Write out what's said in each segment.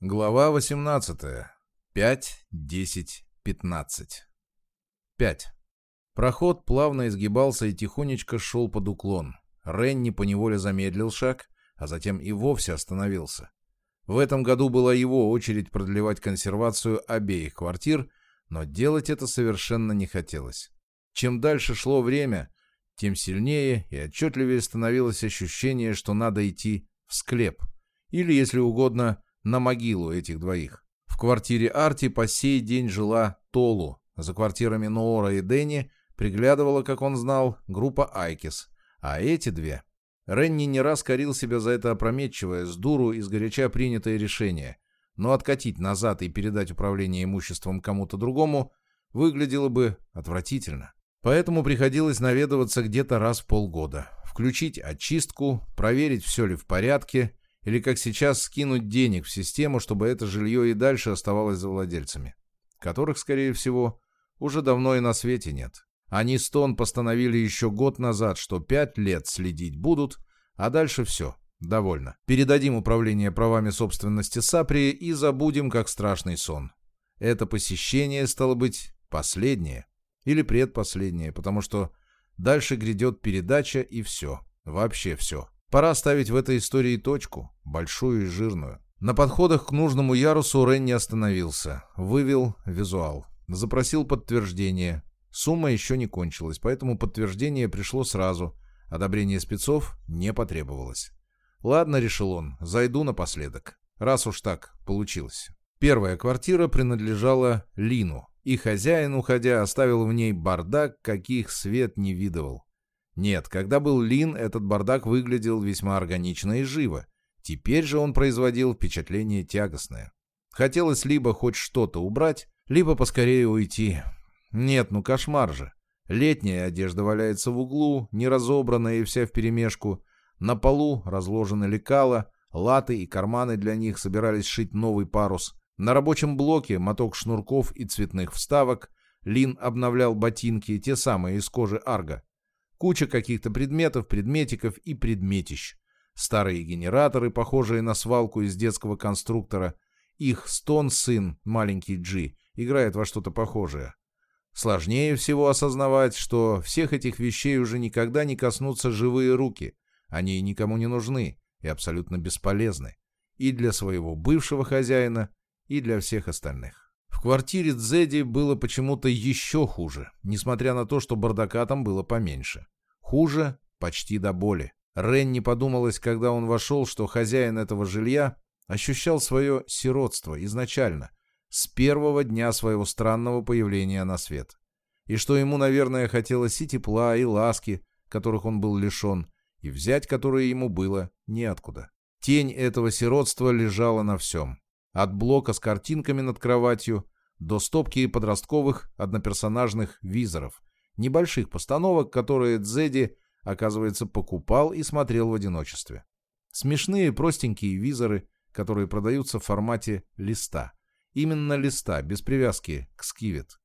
Глава 18. 5, 10, 15. 5. Проход плавно изгибался и тихонечко шел под уклон. Ренни поневоле замедлил шаг, а затем и вовсе остановился. В этом году была его очередь продлевать консервацию обеих квартир, но делать это совершенно не хотелось. Чем дальше шло время, тем сильнее и отчетливее становилось ощущение, что надо идти в склеп. Или, если угодно, на могилу этих двоих. В квартире Арти по сей день жила Толу. За квартирами Ноора и Дэнни приглядывала, как он знал, группа Айкис. А эти две... Ренни не раз корил себя за это опрометчивое, с дуру и сгоряча принятое решение. Но откатить назад и передать управление имуществом кому-то другому выглядело бы отвратительно. Поэтому приходилось наведываться где-то раз в полгода, включить очистку, проверить, все ли в порядке, или, как сейчас, скинуть денег в систему, чтобы это жилье и дальше оставалось за владельцами, которых, скорее всего, уже давно и на свете нет. Они Стон постановили еще год назад, что пять лет следить будут, а дальше все, довольно. Передадим управление правами собственности Саприи и забудем, как страшный сон. Это посещение, стало быть, последнее или предпоследнее, потому что дальше грядет передача и все, вообще все. Пора ставить в этой истории точку, большую и жирную. На подходах к нужному ярусу Ренни остановился, вывел визуал, запросил подтверждение. Сумма еще не кончилась, поэтому подтверждение пришло сразу. Одобрение спецов не потребовалось. Ладно, решил он, зайду напоследок. Раз уж так получилось. Первая квартира принадлежала Лину, и хозяин, уходя, оставил в ней бардак, каких свет не видывал. Нет, когда был Лин, этот бардак выглядел весьма органично и живо. Теперь же он производил впечатление тягостное. Хотелось либо хоть что-то убрать, либо поскорее уйти. Нет, ну кошмар же. Летняя одежда валяется в углу, неразобранная и вся вперемешку. На полу разложены лекала, латы и карманы для них собирались шить новый парус. На рабочем блоке моток шнурков и цветных вставок. Лин обновлял ботинки, те самые из кожи арга. Куча каких-то предметов, предметиков и предметищ. Старые генераторы, похожие на свалку из детского конструктора. Их стон сын, маленький Джи, играет во что-то похожее. Сложнее всего осознавать, что всех этих вещей уже никогда не коснутся живые руки. Они никому не нужны и абсолютно бесполезны. И для своего бывшего хозяина, и для всех остальных. В квартире Дзеди было почему-то еще хуже, несмотря на то, что бардака там было поменьше. Хуже почти до боли. Ренни подумалось, когда он вошел, что хозяин этого жилья ощущал свое сиротство изначально, с первого дня своего странного появления на свет. И что ему, наверное, хотелось и тепла, и ласки, которых он был лишен, и взять которые ему было неоткуда. Тень этого сиротства лежала на всем. От блока с картинками над кроватью до стопки подростковых одноперсонажных визоров, небольших постановок, которые Дзеди, оказывается, покупал и смотрел в одиночестве. Смешные простенькие визоры, которые продаются в формате листа. Именно листа, без привязки к скивет.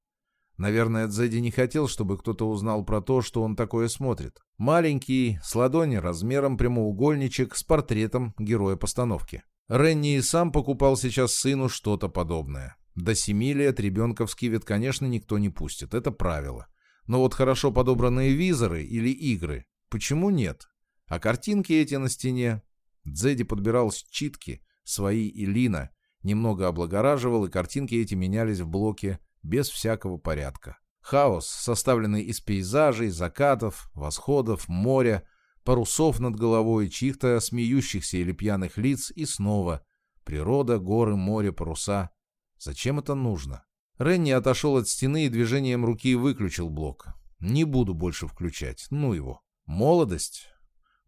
Наверное, Дзеди не хотел, чтобы кто-то узнал про то, что он такое смотрит. Маленький, с ладони размером прямоугольничек с портретом героя постановки. Ренни и сам покупал сейчас сыну что-то подобное. До семи лет ребенка в скивет, конечно, никто не пустит, это правило. Но вот хорошо подобранные визоры или игры, почему нет? А картинки эти на стене? Дзеди подбирал считки, свои и Лина, немного облагораживал, и картинки эти менялись в блоке без всякого порядка. Хаос, составленный из пейзажей, закатов, восходов, моря, парусов над головой, чьих-то смеющихся или пьяных лиц, и снова природа, горы, море, паруса. Зачем это нужно? Ренни отошел от стены и движением руки выключил блок. Не буду больше включать. Ну его. Молодость?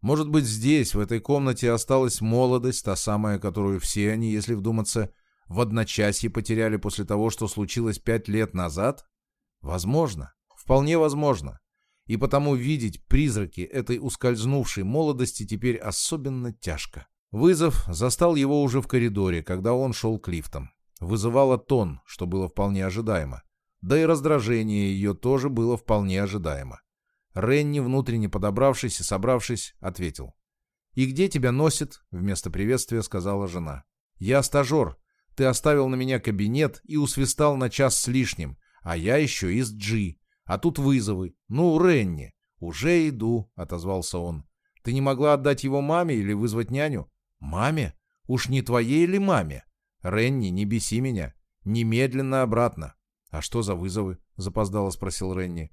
Может быть, здесь, в этой комнате, осталась молодость, та самая, которую все они, если вдуматься, в одночасье потеряли после того, что случилось пять лет назад? Возможно. Вполне возможно и потому видеть призраки этой ускользнувшей молодости теперь особенно тяжко. Вызов застал его уже в коридоре, когда он шел к лифтам. Вызывала тон, что было вполне ожидаемо. Да и раздражение ее тоже было вполне ожидаемо. Ренни, внутренне подобравшись и собравшись, ответил. «И где тебя носит?» — вместо приветствия сказала жена. «Я стажер. Ты оставил на меня кабинет и усвистал на час с лишним, а я еще из Джи. А тут вызовы. Ну, Ренни. Уже иду, отозвался он. Ты не могла отдать его маме или вызвать няню? Маме? Уж не твоей ли маме? Ренни, не беси меня. Немедленно обратно. А что за вызовы? Запоздало спросил Ренни.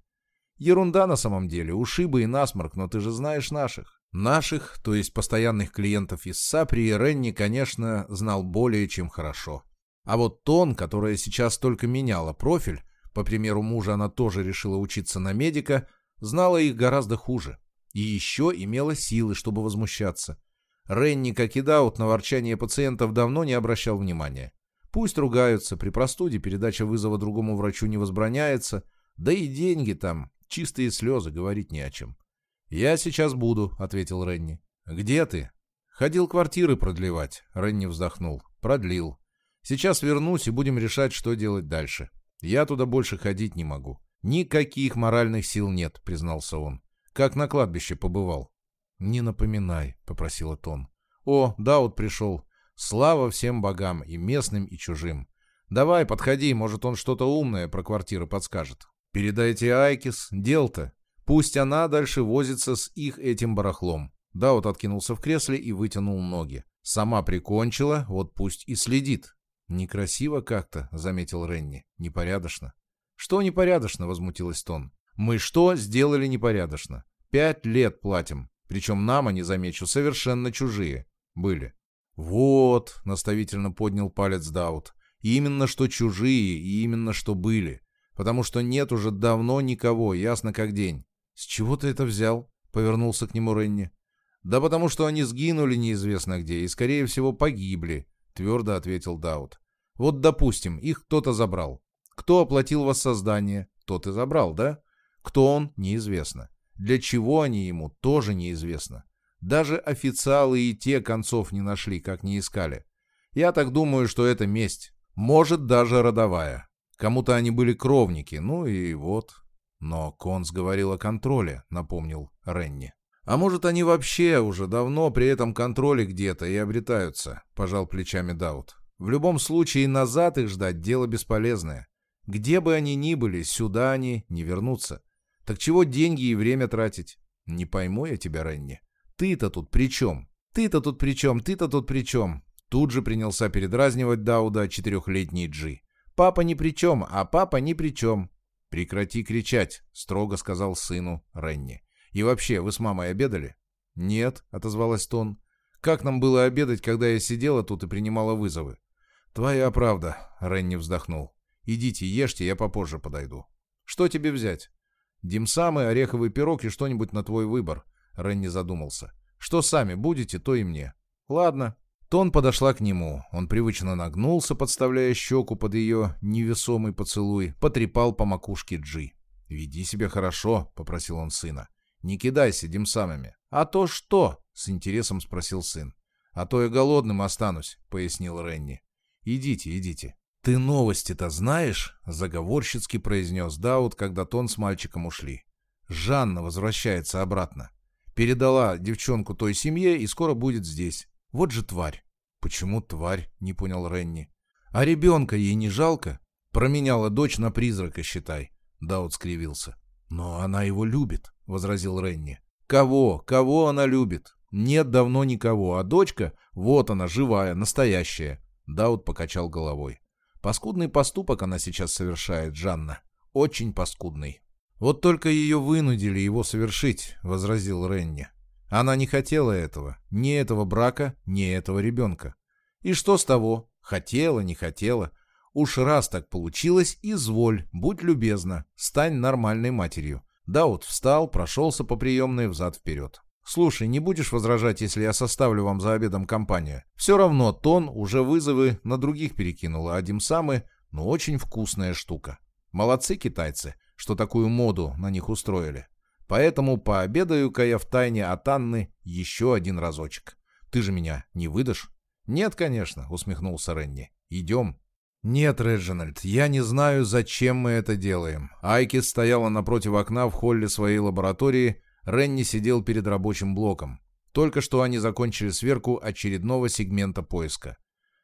Ерунда на самом деле, ушибы и насморк, но ты же знаешь наших. Наших, то есть постоянных клиентов из Сапри, Ренни, конечно, знал более чем хорошо. А вот Тон, которая сейчас только меняла профиль, по примеру мужа она тоже решила учиться на медика, знала их гораздо хуже. И еще имела силы, чтобы возмущаться. Ренни, как и Даут, на ворчание пациентов давно не обращал внимания. Пусть ругаются, при простуде передача вызова другому врачу не возбраняется, да и деньги там, чистые слезы, говорить не о чем. «Я сейчас буду», — ответил Ренни. «Где ты?» «Ходил квартиры продлевать», — Ренни вздохнул. «Продлил. Сейчас вернусь и будем решать, что делать дальше. Я туда больше ходить не могу. Никаких моральных сил нет», — признался он. «Как на кладбище побывал». «Не напоминай», — попросила Тон. «О, да, вот пришел. Слава всем богам, и местным, и чужим. Давай, подходи, может, он что-то умное про квартиры подскажет. Передайте Айкис, дел-то. Пусть она дальше возится с их этим барахлом. Да, вот откинулся в кресле и вытянул ноги. Сама прикончила, вот пусть и следит. Некрасиво как-то, заметил Ренни. Непорядочно. Что непорядочно, возмутилась Тон. Мы что сделали непорядочно? Пять лет платим. Причем нам, они, замечу, совершенно чужие. Были. Вот, наставительно поднял палец Даут. Именно что чужие и именно что были. Потому что нет уже давно никого, ясно как день. «С чего ты это взял?» — повернулся к нему Ренни. «Да потому что они сгинули неизвестно где и, скорее всего, погибли», — твердо ответил Даут. «Вот, допустим, их кто-то забрал. Кто оплатил воссоздание, тот и забрал, да? Кто он, неизвестно. Для чего они ему, тоже неизвестно. Даже официалы и те концов не нашли, как не искали. Я так думаю, что это месть. Может, даже родовая. Кому-то они были кровники, ну и вот. Но Конс говорил о контроле, напомнил Ренни. А может, они вообще уже давно при этом контроле где-то и обретаются, пожал плечами Даут. В любом случае, назад их ждать дело бесполезное. Где бы они ни были, сюда они не вернутся. Так чего деньги и время тратить? Не пойму я тебя, Ренни. Ты-то тут при чем? Ты-то тут при чем? Ты-то тут при чем? Тут же принялся передразнивать Дауда четырехлетний Джи. Папа ни при чем, а папа ни при чем. «Прекрати кричать», — строго сказал сыну Ренни. «И вообще, вы с мамой обедали?» «Нет», — отозвалась Тон. «Как нам было обедать, когда я сидела тут и принимала вызовы?» «Твоя правда», — Ренни вздохнул. «Идите, ешьте, я попозже подойду». «Что тебе взять?» «Димсамы, ореховый пирог и что-нибудь на твой выбор», — Ренни задумался. «Что сами будете, то и мне». «Ладно». Тон подошла к нему. Он привычно нагнулся, подставляя щеку под ее невесомый поцелуй, потрепал по макушке Джи. «Веди себя хорошо», — попросил он сына. «Не кидайся димсамами». «А то что?» — с интересом спросил сын. «А то я голодным останусь», — пояснил Ренни. «Идите, идите». «Ты новости-то знаешь?» — заговорщицки произнес Даут, когда Тон с мальчиком ушли. «Жанна возвращается обратно. Передала девчонку той семье и скоро будет здесь. Вот же тварь. Почему тварь? Не понял Ренни. А ребенка ей не жалко? Променяла дочь на призрака, считай. Даут скривился. Но она его любит, возразил Ренни. Кого? Кого она любит? Нет давно никого, а дочка, вот она, живая, настоящая. Даут покачал головой. Паскудный поступок она сейчас совершает, Жанна. Очень паскудный. Вот только ее вынудили его совершить, возразил Ренни. Она не хотела этого, ни этого брака, ни этого ребенка. И что с того? Хотела, не хотела. Уж раз так получилось, изволь, будь любезна, стань нормальной матерью. Даут встал, прошелся по приемной взад-вперед. «Слушай, не будешь возражать, если я составлю вам за обедом компанию? Все равно тон уже вызовы на других перекинула, а димсамы, ну, очень вкусная штука. Молодцы китайцы, что такую моду на них устроили. Поэтому пообедаю-ка я в тайне от Анны еще один разочек. Ты же меня не выдашь? Нет, конечно, усмехнулся Ренни. Идем. «Нет, Реджинальд, я не знаю, зачем мы это делаем». Айки стояла напротив окна в холле своей лаборатории, Ренни сидел перед рабочим блоком. Только что они закончили сверку очередного сегмента поиска.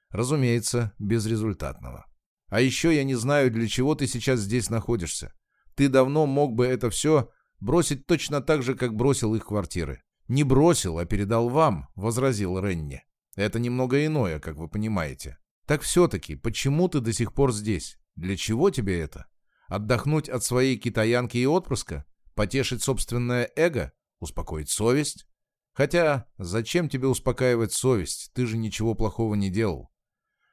Разумеется, безрезультатного. А еще я не знаю, для чего ты сейчас здесь находишься. Ты давно мог бы это все бросить точно так же, как бросил их квартиры. Не бросил, а передал вам, возразил Ренни. Это немного иное, как вы понимаете. Так все-таки, почему ты до сих пор здесь? Для чего тебе это? Отдохнуть от своей китаянки и отпрыска? Потешить собственное эго? Успокоить совесть? Хотя, зачем тебе успокаивать совесть? Ты же ничего плохого не делал.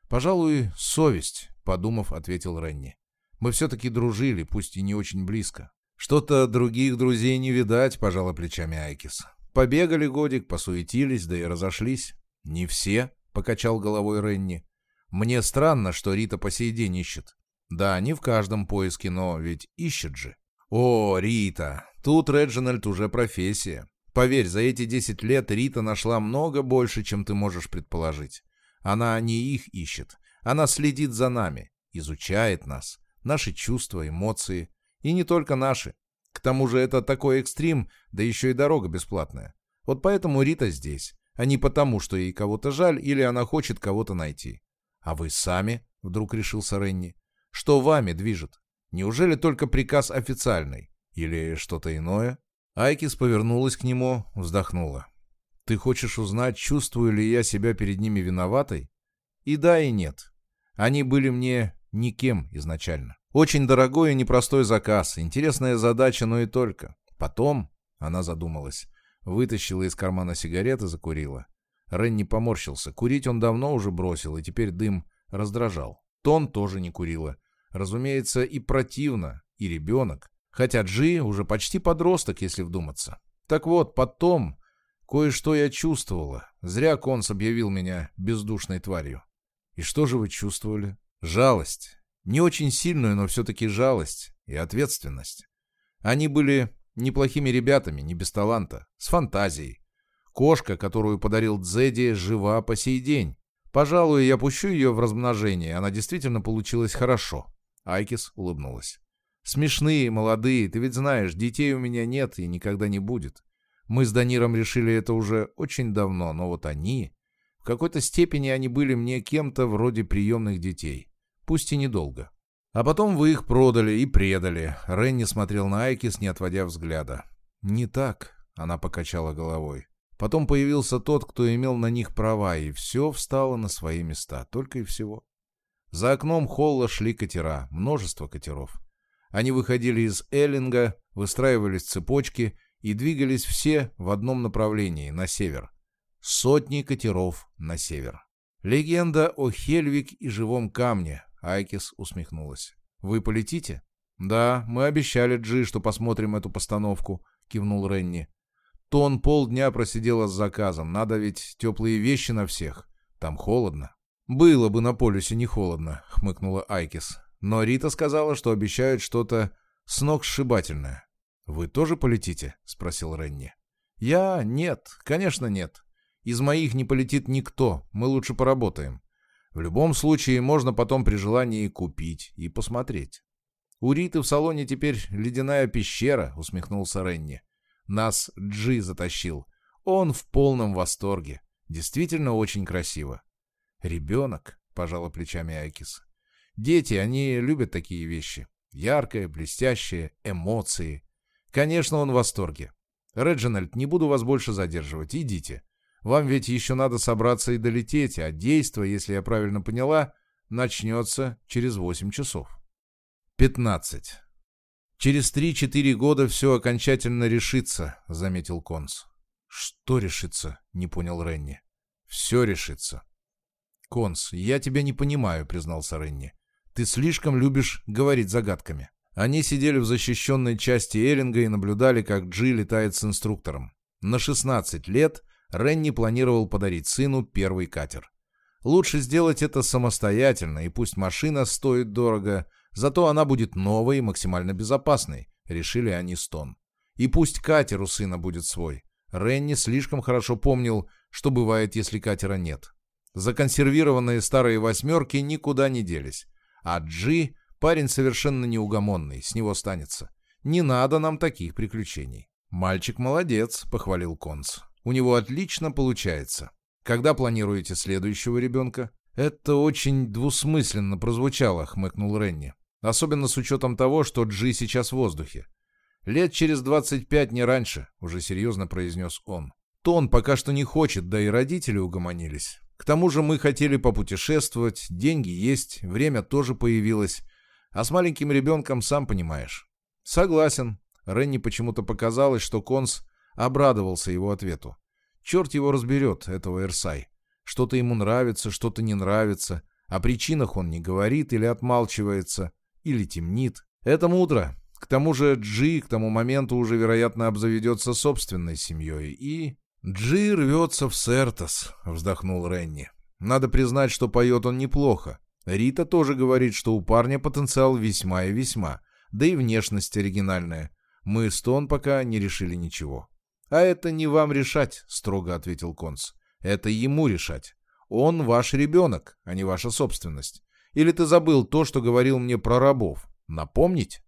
Пожалуй, совесть, подумав, ответил Ренни. Мы все-таки дружили, пусть и не очень близко. Что-то других друзей не видать, пожала плечами Айкис. Побегали годик, посуетились, да и разошлись. Не все, покачал головой Ренни. Мне странно, что Рита по сей день ищет. Да, не в каждом поиске, но ведь ищет же. О, Рита, тут Реджинальд уже профессия. Поверь, за эти 10 лет Рита нашла много больше, чем ты можешь предположить. Она не их ищет. Она следит за нами, изучает нас, наши чувства, эмоции. И не только наши. К тому же это такой экстрим, да еще и дорога бесплатная. Вот поэтому Рита здесь, а не потому, что ей кого-то жаль или она хочет кого-то найти. А вы сами, вдруг решился Ренни, что вами движет? Неужели только приказ официальный? Или что-то иное? Айкис повернулась к нему, вздохнула. «Ты хочешь узнать, чувствую ли я себя перед ними виноватой?» «И да, и нет. Они были мне никем изначально. Очень дорогой и непростой заказ, интересная задача, но и только. Потом...» Она задумалась. Вытащила из кармана сигареты, и закурила. Ренни поморщился. Курить он давно уже бросил, и теперь дым раздражал. Тон тоже не курила. Разумеется, и противно, и ребенок. Хотя Джи уже почти подросток, если вдуматься. Так вот, потом кое-что я чувствовала. Зря Конс объявил меня бездушной тварью. И что же вы чувствовали? Жалость. Не очень сильную, но все-таки жалость и ответственность. Они были неплохими ребятами, не без таланта, с фантазией. Кошка, которую подарил Дзеди, жива по сей день. Пожалуй, я пущу ее в размножение, она действительно получилась хорошо. Айкис улыбнулась. Смешные, молодые, ты ведь знаешь, детей у меня нет и никогда не будет. Мы с Даниром решили это уже очень давно, но вот они... В какой-то степени они были мне кем-то вроде приемных детей. Пусть и недолго. А потом вы их продали и предали. Ренни смотрел на Айкис, не отводя взгляда. «Не так», — она покачала головой. Потом появился тот, кто имел на них права, и все встало на свои места, только и всего. За окном холла шли катера, множество катеров. Они выходили из Эллинга, выстраивались цепочки и двигались все в одном направлении, на север. Сотни катеров на север. Легенда о Хельвик и живом камне, Айкис усмехнулась. Вы полетите? Да, мы обещали Джи, что посмотрим эту постановку, кивнул Ренни. Тон полдня просидела с заказом, надо ведь теплые вещи на всех. Там холодно. «Было бы на полюсе не холодно», — хмыкнула Айкис. Но Рита сказала, что обещают что-то сногсшибательное. «Вы тоже полетите?» — спросил Ренни. «Я? Нет, конечно нет. Из моих не полетит никто, мы лучше поработаем. В любом случае, можно потом при желании купить и посмотреть». «У Риты в салоне теперь ледяная пещера», — усмехнулся Ренни. «Нас Джи затащил. Он в полном восторге. Действительно очень красиво». «Ребенок», — пожала плечами Айкис. Дети, они любят такие вещи. Яркое, блестящее, эмоции. Конечно, он в восторге. Реджинальд, не буду вас больше задерживать. Идите. Вам ведь еще надо собраться и долететь, а действо, если я правильно поняла, начнется через 8 часов. 15. «Через 3-4 года все окончательно решится», — заметил Конс. «Что решится?» — не понял Ренни. «Все решится». «Конс, я тебя не понимаю», — признался Ренни. Ты слишком любишь говорить загадками. Они сидели в защищенной части Эллинга и наблюдали, как Джи летает с инструктором. На 16 лет Ренни планировал подарить сыну первый катер. Лучше сделать это самостоятельно, и пусть машина стоит дорого, зато она будет новой и максимально безопасной, решили они с Тон. И пусть катер у сына будет свой. Ренни слишком хорошо помнил, что бывает, если катера нет. Законсервированные старые восьмерки никуда не делись. А Джи — парень совершенно неугомонный, с него станется. Не надо нам таких приключений. «Мальчик молодец», — похвалил Конц. «У него отлично получается. Когда планируете следующего ребенка?» «Это очень двусмысленно прозвучало», — хмыкнул Ренни. «Особенно с учетом того, что Джи сейчас в воздухе. Лет через двадцать пять, не раньше», — уже серьезно произнес он. «Тон пока что не хочет, да и родители угомонились. К тому же мы хотели попутешествовать, деньги есть, время тоже появилось. А с маленьким ребенком, сам понимаешь». «Согласен». Ренни почему-то показалось, что Конс обрадовался его ответу. «Черт его разберет, этого Эрсай. Что-то ему нравится, что-то не нравится. О причинах он не говорит или отмалчивается, или темнит. Это мудро. К тому же Джи к тому моменту уже, вероятно, обзаведется собственной семьей. И... «Джи рвется в Сертос», — вздохнул Ренни. «Надо признать, что поет он неплохо. Рита тоже говорит, что у парня потенциал весьма и весьма, да и внешность оригинальная. Мы с Тон пока не решили ничего». «А это не вам решать», — строго ответил Конс. Это ему решать. Он ваш ребенок, а не ваша собственность. Или ты забыл то, что говорил мне про рабов? Напомнить?»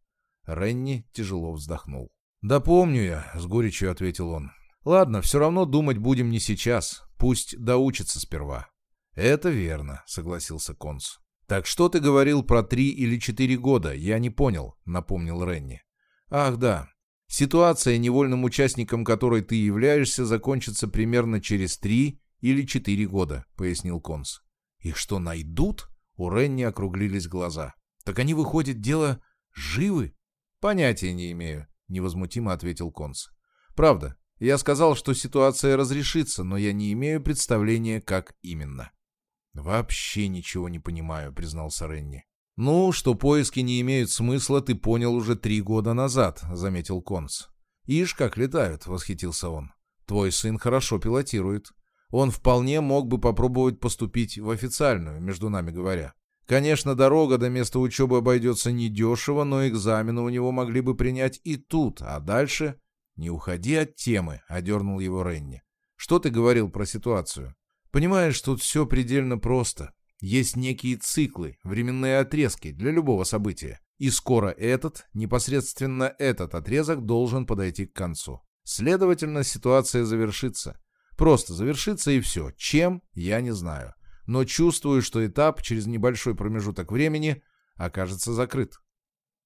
Ренни тяжело вздохнул. «Да помню я», — с горечью ответил он. «Ладно, все равно думать будем не сейчас. Пусть доучится сперва». «Это верно», — согласился Конс. «Так что ты говорил про три или четыре года? Я не понял», — напомнил Ренни. «Ах, да. Ситуация, невольным участником которой ты являешься, закончится примерно через три или четыре года», — пояснил Конс. «Их что, найдут?» У Ренни округлились глаза. «Так они, выходит, дело живы?» «Понятия не имею», — невозмутимо ответил Конс. «Правда, я сказал, что ситуация разрешится, но я не имею представления, как именно». «Вообще ничего не понимаю», — признался Ренни. «Ну, что поиски не имеют смысла, ты понял уже три года назад», — заметил Конс. «Ишь, как летают», — восхитился он. «Твой сын хорошо пилотирует. Он вполне мог бы попробовать поступить в официальную, между нами говоря. Конечно, дорога до места учебы обойдется недешево, но экзамены у него могли бы принять и тут, а дальше... «Не уходи от темы», — одернул его Ренни. «Что ты говорил про ситуацию?» «Понимаешь, тут все предельно просто. Есть некие циклы, временные отрезки для любого события. И скоро этот, непосредственно этот отрезок должен подойти к концу. Следовательно, ситуация завершится. Просто завершится и все. Чем, я не знаю. Но чувствую, что этап через небольшой промежуток времени окажется закрыт.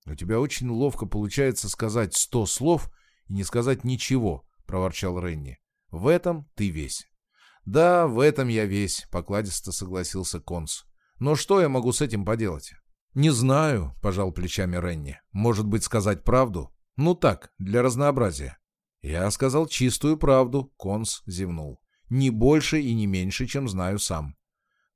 У тебя очень ловко получается сказать сто слов и не сказать ничего, проворчал Ренни. В этом ты весь. Да, в этом я весь, покладисто согласился Конс. Но что я могу с этим поделать? Не знаю, пожал плечами Ренни. Может быть, сказать правду? Ну так, для разнообразия. «Я сказал чистую правду», — Конс зевнул. «Не больше и не меньше, чем знаю сам».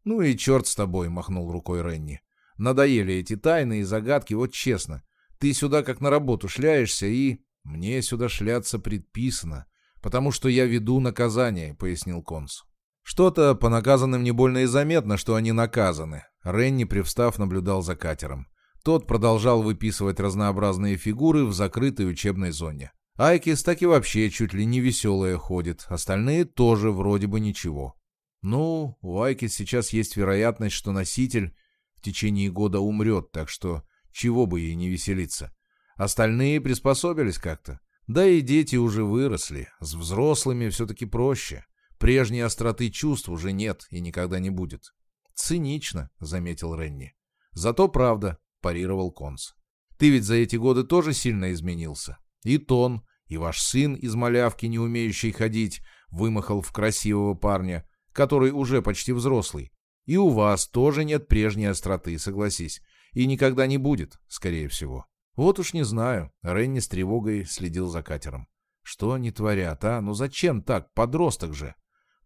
«Ну и черт с тобой», — махнул рукой Ренни. «Надоели эти тайны и загадки, вот честно. Ты сюда как на работу шляешься и...» «Мне сюда шляться предписано, потому что я веду наказание», — пояснил Конс. «Что-то по наказанным не больно и заметно, что они наказаны». Ренни, привстав, наблюдал за катером. Тот продолжал выписывать разнообразные фигуры в закрытой учебной зоне. Айкис так и вообще чуть ли не веселая ходит, остальные тоже вроде бы ничего. Ну, у Айкис сейчас есть вероятность, что носитель в течение года умрет, так что чего бы ей не веселиться. Остальные приспособились как-то. Да и дети уже выросли, с взрослыми все-таки проще. Прежней остроты чувств уже нет и никогда не будет. «Цинично», — заметил Ренни. «Зато правда», — парировал Конс. «Ты ведь за эти годы тоже сильно изменился. И тон, и ваш сын из малявки, не умеющий ходить, вымахал в красивого парня, который уже почти взрослый. И у вас тоже нет прежней остроты, согласись. И никогда не будет, скорее всего. Вот уж не знаю. Ренни с тревогой следил за катером. Что они творят, а? Ну зачем так? Подросток же.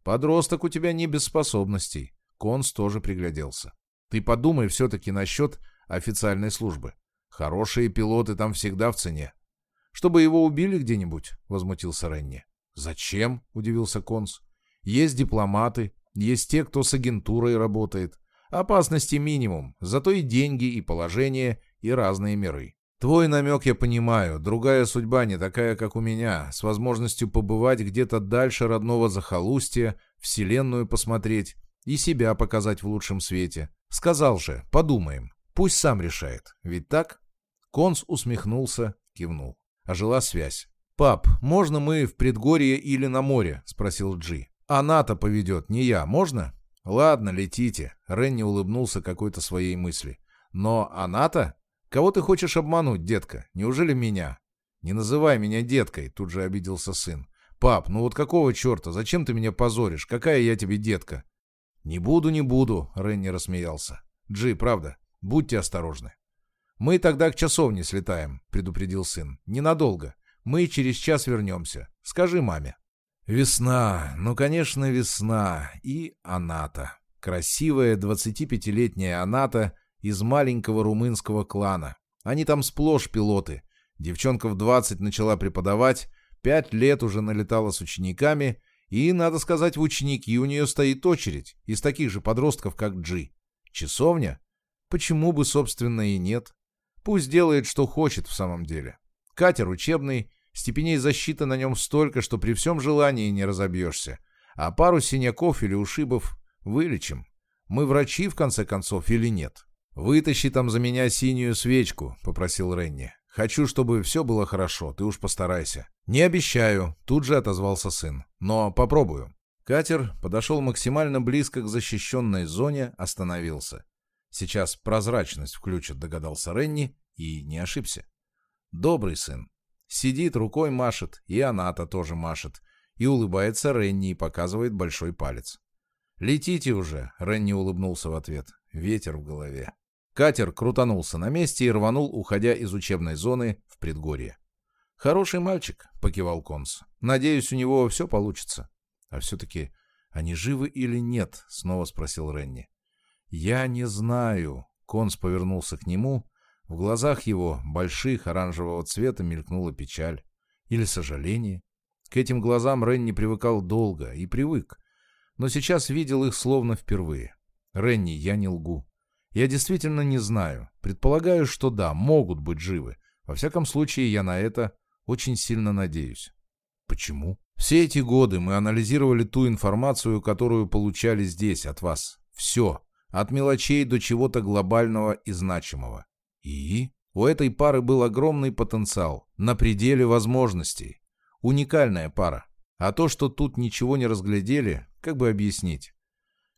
Подросток у тебя не без способностей. Конс тоже пригляделся. Ты подумай все-таки насчет официальной службы. Хорошие пилоты там всегда в цене. «Чтобы его убили где-нибудь?» — возмутился Ренни. «Зачем?» — удивился Конс. «Есть дипломаты, есть те, кто с агентурой работает. Опасности минимум, зато и деньги, и положение, и разные миры. Твой намек я понимаю, другая судьба не такая, как у меня, с возможностью побывать где-то дальше родного захолустья, вселенную посмотреть и себя показать в лучшем свете. Сказал же, подумаем, пусть сам решает, ведь так?» Конс усмехнулся, кивнул. Ожила связь. «Пап, можно мы в предгорье или на море?» — спросил Джи. «Она-то поведет, не я. Можно?» Ладно, летите. Ренни улыбнулся какой-то своей мысли. Но она-то? Кого ты хочешь обмануть, детка? Неужели меня? Не называй меня деткой, тут же обиделся сын. Пап, ну вот какого черта? Зачем ты меня позоришь? Какая я тебе детка? Не буду, не буду, Ренни рассмеялся. Джи, правда, будьте осторожны. Мы тогда к часовне слетаем, предупредил сын. Ненадолго. Мы через час вернемся. Скажи маме. Весна, ну, конечно, весна. И Аната. Красивая 25-летняя Аната из маленького румынского клана. Они там сплошь пилоты. Девчонка в 20 начала преподавать, пять лет уже налетала с учениками, и, надо сказать, в ученики у нее стоит очередь из таких же подростков, как Джи. Часовня? Почему бы, собственно, и нет? Пусть делает, что хочет в самом деле. Катер учебный, степеней защиты на нем столько, что при всем желании не разобьешься. А пару синяков или ушибов вылечим. Мы врачи, в конце концов, или нет? «Вытащи там за меня синюю свечку», — попросил Ренни. «Хочу, чтобы все было хорошо, ты уж постарайся». «Не обещаю», — тут же отозвался сын. «Но попробую». Катер подошел максимально близко к защищенной зоне, остановился. Сейчас прозрачность включат, догадался Ренни, и не ошибся. Добрый сын. Сидит, рукой машет, и она-то тоже машет. И улыбается Ренни и показывает большой палец. «Летите уже!» — Ренни улыбнулся в ответ. Ветер в голове. Катер крутанулся на месте и рванул, уходя из учебной зоны в предгорье. «Хороший мальчик», — покивал Конс. «Надеюсь, у него все получится». «А все-таки они живы или нет?» — снова спросил Ренни. «Я не знаю». Конс повернулся к нему. В глазах его, больших, оранжевого цвета, мелькнула печаль. Или сожаление. К этим глазам Ренни привыкал долго и привык. Но сейчас видел их словно впервые. «Ренни, я не лгу. Я действительно не знаю. Предполагаю, что да, могут быть живы. Во всяком случае, я на это очень сильно надеюсь. Почему? Все эти годы мы анализировали ту информацию, которую получали здесь от вас. Все. От мелочей до чего-то глобального и значимого. И? У этой пары был огромный потенциал. На пределе возможностей. Уникальная пара. А то, что тут ничего не разглядели, как бы объяснить?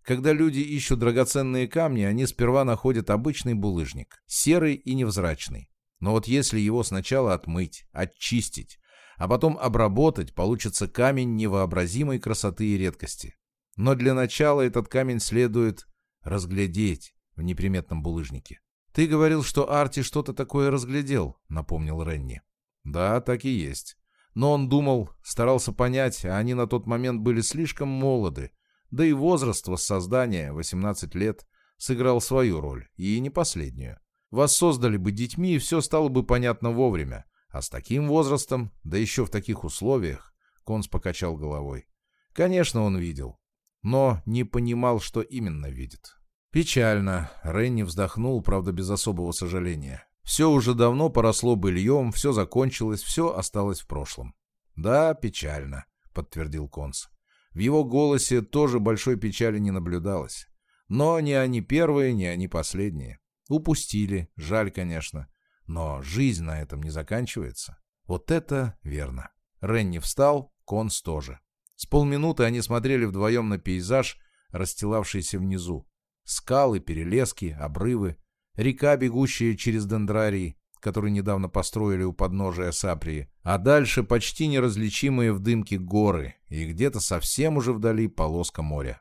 Когда люди ищут драгоценные камни, они сперва находят обычный булыжник, серый и невзрачный. Но вот если его сначала отмыть, очистить, а потом обработать, получится камень невообразимой красоты и редкости. Но для начала этот камень следует разглядеть в неприметном булыжнике. «Ты говорил, что Арти что-то такое разглядел», — напомнил Ренни. «Да, так и есть. Но он думал, старался понять, а они на тот момент были слишком молоды, да и возраст воссоздания, 18 лет, сыграл свою роль, и не последнюю. Вас создали бы детьми, и все стало бы понятно вовремя. А с таким возрастом, да еще в таких условиях, Конс покачал головой. Конечно, он видел, но не понимал, что именно видит. Печально. Ренни вздохнул, правда, без особого сожаления. Все уже давно поросло быльем, все закончилось, все осталось в прошлом. «Да, печально», — подтвердил Конс. В его голосе тоже большой печали не наблюдалось. Но ни они первые, ни они последние. Упустили, жаль, конечно. Но жизнь на этом не заканчивается. Вот это верно. Ренни встал, Конс тоже. С полминуты они смотрели вдвоем на пейзаж, расстилавшийся внизу. Скалы, перелески, обрывы, река, бегущая через дендрарий, который недавно построили у подножия Саприи, а дальше почти неразличимые в дымке горы и где-то совсем уже вдали полоска моря.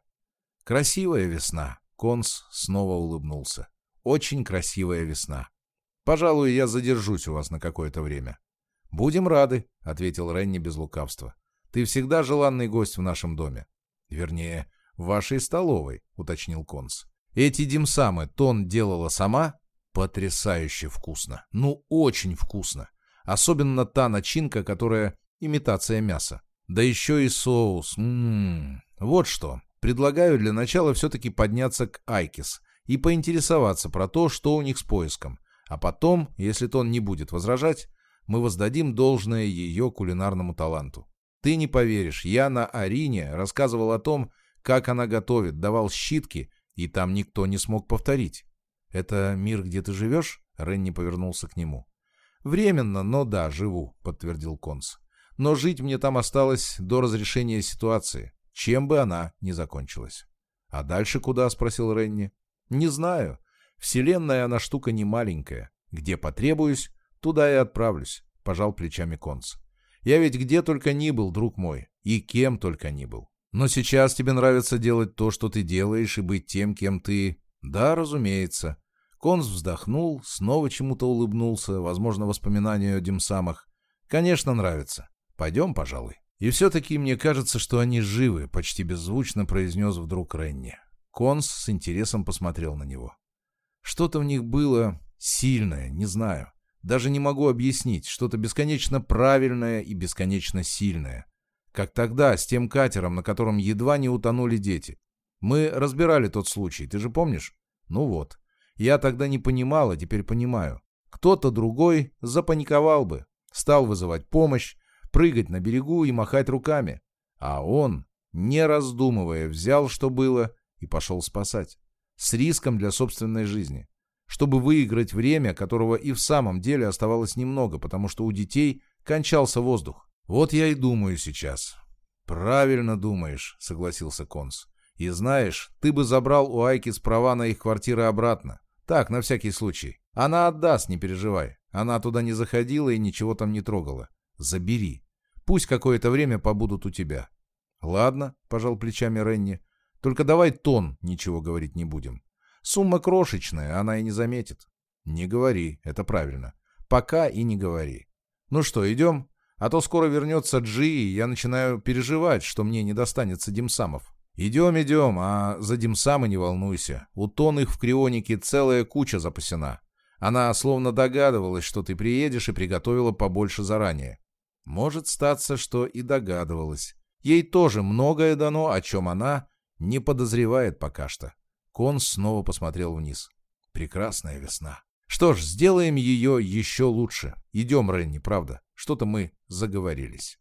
Красивая весна. Конс снова улыбнулся. Очень красивая весна. Пожалуй, я задержусь у вас на какое-то время. Будем рады, ответил Ренни без лукавства. Ты всегда желанный гость в нашем доме. Вернее, в вашей столовой, уточнил Конс. Эти димсамы Тон делала сама Потрясающе вкусно. Ну, очень вкусно. Особенно та начинка, которая имитация мяса. Да еще и соус. Ммм. Вот что. Предлагаю для начала все-таки подняться к Айкис и поинтересоваться про то, что у них с поиском. А потом, если Тон не будет возражать, мы воздадим должное ее кулинарному таланту. Ты не поверишь, я на Арине рассказывал о том, как она готовит, давал щитки, и там никто не смог повторить. «Это мир, где ты живешь?» Ренни повернулся к нему. «Временно, но да, живу», — подтвердил Конс. «Но жить мне там осталось до разрешения ситуации, чем бы она ни закончилась». «А дальше куда?» — спросил Ренни. «Не знаю. Вселенная она штука не маленькая. Где потребуюсь, туда и отправлюсь», — пожал плечами Конц. «Я ведь где только ни был, друг мой, и кем только ни был. Но сейчас тебе нравится делать то, что ты делаешь, и быть тем, кем ты...» «Да, разумеется». Конс вздохнул, снова чему-то улыбнулся, возможно, воспоминанию о Димсамах. «Конечно, нравится. Пойдем, пожалуй». «И все-таки мне кажется, что они живы», — почти беззвучно произнес вдруг Ренни. Конс с интересом посмотрел на него. Что-то в них было сильное, не знаю. Даже не могу объяснить, что-то бесконечно правильное и бесконечно сильное. Как тогда, с тем катером, на котором едва не утонули дети. Мы разбирали тот случай, ты же помнишь? Ну вот. Я тогда не понимал, а теперь понимаю. Кто-то другой запаниковал бы, стал вызывать помощь, прыгать на берегу и махать руками. А он, не раздумывая, взял, что было, и пошел спасать. С риском для собственной жизни. Чтобы выиграть время, которого и в самом деле оставалось немного, потому что у детей кончался воздух. Вот я и думаю сейчас. Правильно думаешь, согласился Конс. И знаешь, ты бы забрал у Айки права на их квартиры обратно. Так, на всякий случай. Она отдаст, не переживай. Она туда не заходила и ничего там не трогала. Забери. Пусть какое-то время побудут у тебя. Ладно, пожал плечами Ренни. Только давай тон, ничего говорить не будем. Сумма крошечная, она и не заметит. Не говори, это правильно. Пока и не говори. Ну что, идем? А то скоро вернется Джи, и я начинаю переживать, что мне не достанется Димсамов. Идем, идем, а за Димсамы не волнуйся. У Тон их в Крионике целая куча запасена. Она словно догадывалась, что ты приедешь и приготовила побольше заранее. Может статься, что и догадывалась. Ей тоже многое дано, о чем она не подозревает пока что. Кон снова посмотрел вниз. Прекрасная весна. Что ж, сделаем ее еще лучше. Идем, Ренни, правда. Что-то мы заговорились.